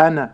أنا